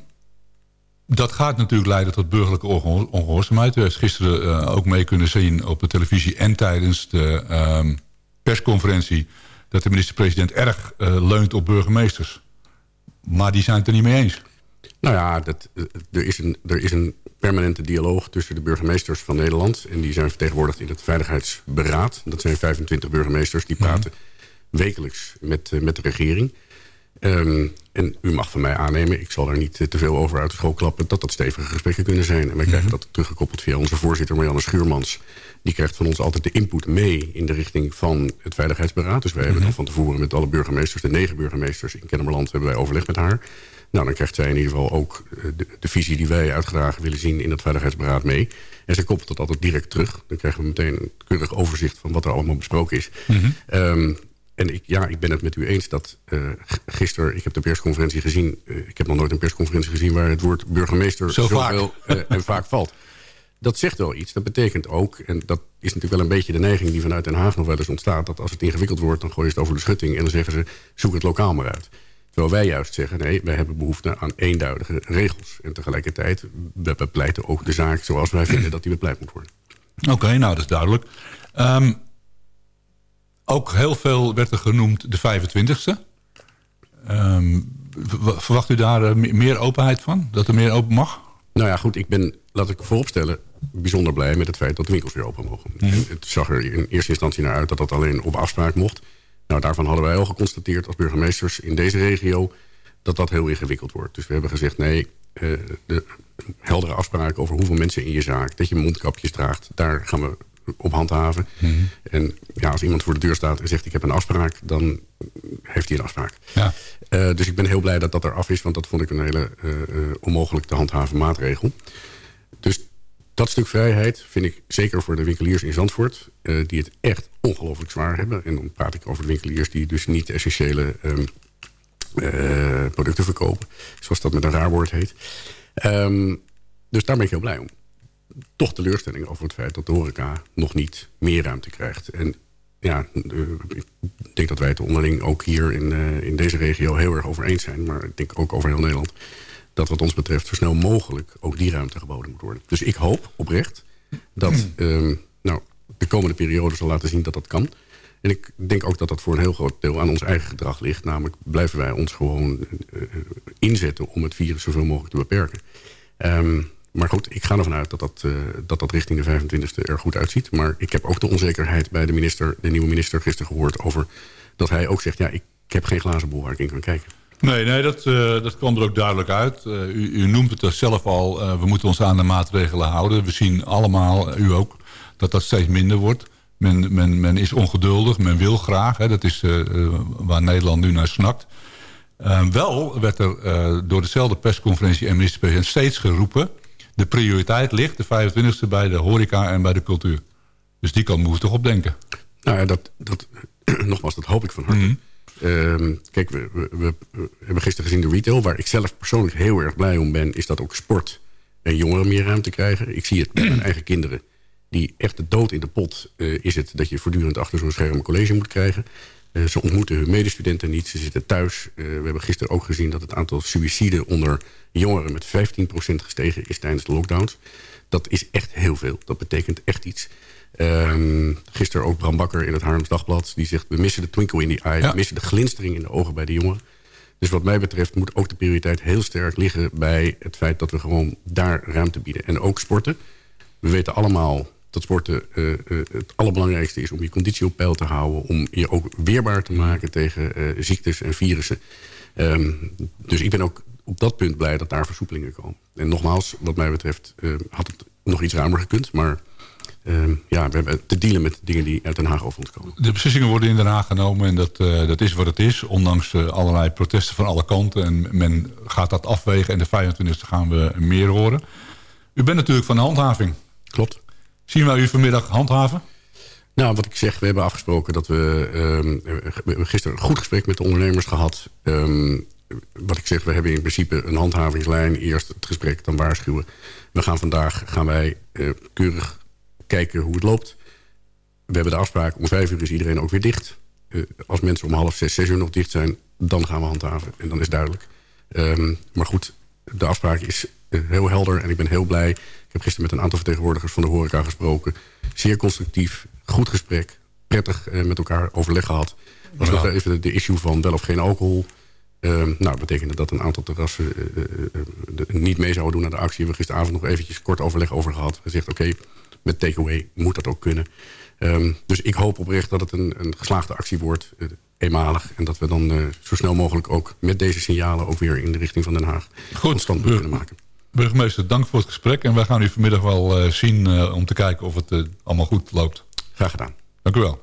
dat gaat natuurlijk leiden tot burgerlijke ongehoorzaamheid. U heeft gisteren uh, ook mee kunnen zien op de televisie... en tijdens de um, persconferentie... dat de minister-president erg uh, leunt op burgemeesters. Maar die zijn het er niet mee eens. Nou ja, dat, er, is een, er is een permanente dialoog tussen de burgemeesters van Nederland. En die zijn vertegenwoordigd in het Veiligheidsberaad. Dat zijn 25 burgemeesters die praten mm. wekelijks met, met de regering... Um, en u mag van mij aannemen, ik zal er niet te veel over uit de school klappen... dat dat stevige gesprekken kunnen zijn. En wij krijgen dat teruggekoppeld via onze voorzitter Marianne Schuurmans. Die krijgt van ons altijd de input mee in de richting van het Veiligheidsberaad. Dus wij hebben dan van tevoren met alle burgemeesters... de negen burgemeesters in Kennemerland hebben wij overleg met haar. Nou, dan krijgt zij in ieder geval ook de, de visie die wij uitgedragen willen zien... in het Veiligheidsberaad mee. En zij koppelt dat altijd direct terug. Dan krijgen we meteen een keurig overzicht van wat er allemaal besproken is. Mm -hmm. um, en ik, ja, ik ben het met u eens dat uh, gisteren... ik heb de persconferentie gezien... Uh, ik heb nog nooit een persconferentie gezien... waar het woord burgemeester Zo zoveel uh, (laughs) en vaak valt. Dat zegt wel iets. Dat betekent ook... en dat is natuurlijk wel een beetje de neiging die vanuit Den Haag nog wel eens ontstaat... dat als het ingewikkeld wordt, dan gooi je het over de schutting... en dan zeggen ze, zoek het lokaal maar uit. Terwijl wij juist zeggen, nee, wij hebben behoefte aan eenduidige regels. En tegelijkertijd, we bepleiten ook de zaak zoals wij vinden dat die bepleit moet worden. Oké, okay, nou, dat is duidelijk. Um, ook heel veel werd er genoemd de 25e. Um, verwacht u daar uh, meer openheid van? Dat er meer open mag? Nou ja, goed, ik ben, laat ik vooropstellen... bijzonder blij met het feit dat de winkels weer open mogen. Mm -hmm. Het zag er in eerste instantie naar uit dat dat alleen op afspraak mocht. Nou, daarvan hadden wij al geconstateerd als burgemeesters in deze regio... dat dat heel ingewikkeld wordt. Dus we hebben gezegd, nee, uh, de heldere afspraken over hoeveel mensen in je zaak... dat je mondkapjes draagt, daar gaan we op handhaven. Mm -hmm. En ja, als iemand voor de deur staat en zegt ik heb een afspraak... dan heeft hij een afspraak. Ja. Uh, dus ik ben heel blij dat dat er af is... want dat vond ik een hele uh, onmogelijk te handhaven maatregel. Dus dat stuk vrijheid vind ik zeker voor de winkeliers in Zandvoort... Uh, die het echt ongelooflijk zwaar hebben. En dan praat ik over de winkeliers die dus niet essentiële um, producten verkopen. Zoals dat met een raar woord heet. Um, dus daar ben ik heel blij om toch teleurstelling over het feit dat de horeca nog niet meer ruimte krijgt. En ja, ik denk dat wij het onderling ook hier in, uh, in deze regio heel erg over eens zijn. Maar ik denk ook over heel Nederland. Dat wat ons betreft zo snel mogelijk ook die ruimte geboden moet worden. Dus ik hoop oprecht dat um, (clears throat) nou, de komende periode zal laten zien dat dat kan. En ik denk ook dat dat voor een heel groot deel aan ons eigen gedrag ligt. Namelijk blijven wij ons gewoon uh, inzetten om het virus zoveel mogelijk te beperken. Um, maar goed, ik ga ervan uit dat dat, uh, dat dat richting de 25e er goed uitziet. Maar ik heb ook de onzekerheid bij de, minister, de nieuwe minister gisteren gehoord... over dat hij ook zegt, ja, ik, heb geen glazen bol waar ik in kan kijken. Nee, nee dat, uh, dat kwam er ook duidelijk uit. Uh, u, u, noemt het er zelf al, we moeten ons aan de maatregelen houden. We zien allemaal, u ook, dat dat steeds minder wordt. Men, men, men is ongeduldig, men wil graag. Hè, dat is waar Nederland nu naar snakt. wel werd er door dezelfde persconferentie en minister-president steeds geroepen de prioriteit ligt, de 25e, bij de horeca en bij de cultuur. Dus die kant moet toch op denken. Nou ja, dat, dat, (clears throat) nogmaals, dat hoop ik van harte. Mm -hmm. kijk, we, we, we, hebben gisteren gezien de retail. Waar ik zelf persoonlijk heel erg blij om ben... is dat ook sport en jongeren meer ruimte krijgen. Ik zie het bij mijn eigen kinderen. Die echt de dood in de pot uh, is het... dat je voortdurend achter zo'n scherm een college moet krijgen. Uh, ze ontmoeten hun medestudenten niet. Ze zitten thuis. Uh, we hebben gisteren ook gezien dat het aantal suïciden... onder jongeren met 15% gestegen is tijdens de lockdowns. Dat is echt heel veel. Dat betekent echt iets. Um, gisteren ook Bram Bakker in het Haarlems Dagblad. Die zegt, we missen de twinkle in die eye. Ja. We missen de glinstering in de ogen bij de jongeren. Dus wat mij betreft moet ook de prioriteit heel sterk liggen... bij het feit dat we gewoon daar ruimte bieden. En ook sporten. We weten allemaal dat sporten uh, uh, het allerbelangrijkste is... om je conditie op peil te houden. Om je ook weerbaar te maken tegen uh, ziektes en virussen. Um, dus ik ben ook op dat punt blij dat daar versoepelingen komen. En nogmaals, wat mij betreft had het nog iets ruimer gekund. Maar uh, ja, we hebben te dealen met dingen die uit Den Haag over ons komen. De beslissingen worden in Den Haag genomen en dat, uh, dat is wat het is. Ondanks uh, allerlei protesten van alle kanten. En men gaat dat afwegen en de 25e gaan we meer horen. U bent natuurlijk van de handhaving. Klopt. Zien wij u vanmiddag handhaven? Nou, wat ik zeg, we hebben afgesproken dat we... Um, we hebben gisteren een goed gesprek met de ondernemers gehad. Um, wat ik zeg, we hebben in principe een handhavingslijn. Eerst het gesprek, dan waarschuwen. We gaan vandaag gaan wij uh, keurig kijken hoe het loopt. We hebben de afspraak, om vijf uur is iedereen ook weer dicht. Uh, als mensen om half zes, zes uur nog dicht zijn... dan gaan we handhaven. En dan is duidelijk. Um, maar goed, de afspraak is heel helder en ik ben heel blij. Ik heb gisteren met een aantal vertegenwoordigers van de horeca gesproken. Zeer constructief, goed gesprek. Prettig uh, met elkaar overleg gehad. Was nog even de, de issue van wel of geen alcohol... Uh, nou, dat betekende dat een aantal terrassen uh, uh, niet mee zouden doen aan de actie. We hebben gisteravond nog eventjes kort overleg over gehad. We zegt, oké, okay, met takeaway moet dat ook kunnen. Um, dus ik hoop oprecht dat het een, een geslaagde actie wordt, eenmalig. En dat we dan zo snel mogelijk ook met deze signalen... ook weer in de richting van Den Haag Goed, standpunt kunnen maken. Burgemeester, dank voor het gesprek. En wij gaan u vanmiddag wel zien om te kijken of het allemaal goed loopt. Graag gedaan. Dank u wel.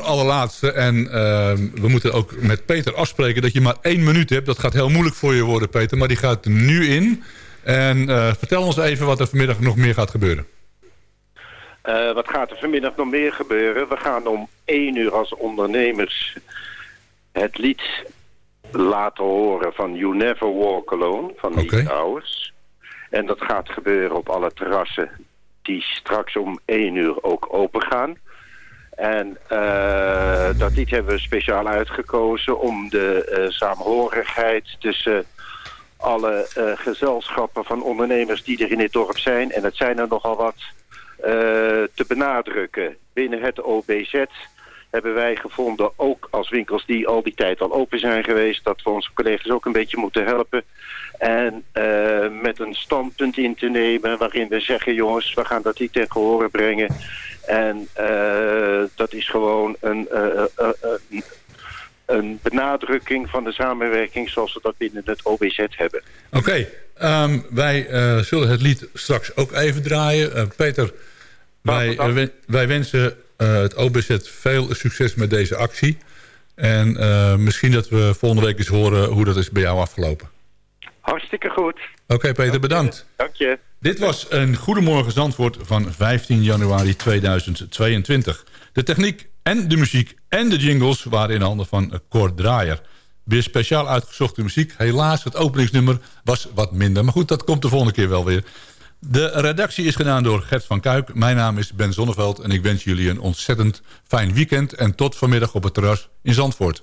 Allerlaatste. En uh, we moeten ook met Peter afspreken dat je maar één minuut hebt. Dat gaat heel moeilijk voor je worden, Peter. Maar die gaat er nu in. En uh, vertel ons even wat er vanmiddag nog meer gaat gebeuren. Uh, wat gaat er vanmiddag nog meer gebeuren? We gaan om één uur als ondernemers het lied laten horen van You Never Walk Alone van okay. Lee Towers. En dat gaat gebeuren op alle terrassen die straks om 1 uur ook open gaan. En uh, dat lied hebben we speciaal uitgekozen om de uh, saamhorigheid tussen alle uh, gezelschappen van ondernemers die er in dit dorp zijn. En het zijn er nogal wat te benadrukken. Binnen het OBZ hebben wij gevonden, ook als winkels die al die tijd al open zijn geweest... dat we onze collega's ook een beetje moeten helpen. En uh, met een standpunt in te nemen waarin we zeggen... jongens, we gaan dat niet ten gehore brengen. En uh, dat is gewoon een, uh, een benadrukking van de samenwerking... zoals we dat binnen het OBZ hebben. Oké, okay, um, wij zullen het lied straks ook even draaien. Peter, wij, wij wensen het OBZ veel succes met deze actie. En misschien dat we volgende week eens horen hoe dat is bij jou afgelopen. Hartstikke goed. Oké okay, Peter, bedankt. Dank je. Dit was een Goedemorgen Zandvoort van 15 januari 2022. De techniek en de muziek en de jingles waren in handen van Cor Draaier. Weer speciaal uitgezochte muziek. Helaas, het openingsnummer was wat minder. Maar goed, dat komt de volgende keer wel weer. De redactie is gedaan door Gert van Kuik. Mijn naam is Ben Zonneveld en ik wens jullie een ontzettend fijn weekend... en tot vanmiddag op het terras in Zandvoort.